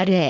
あれ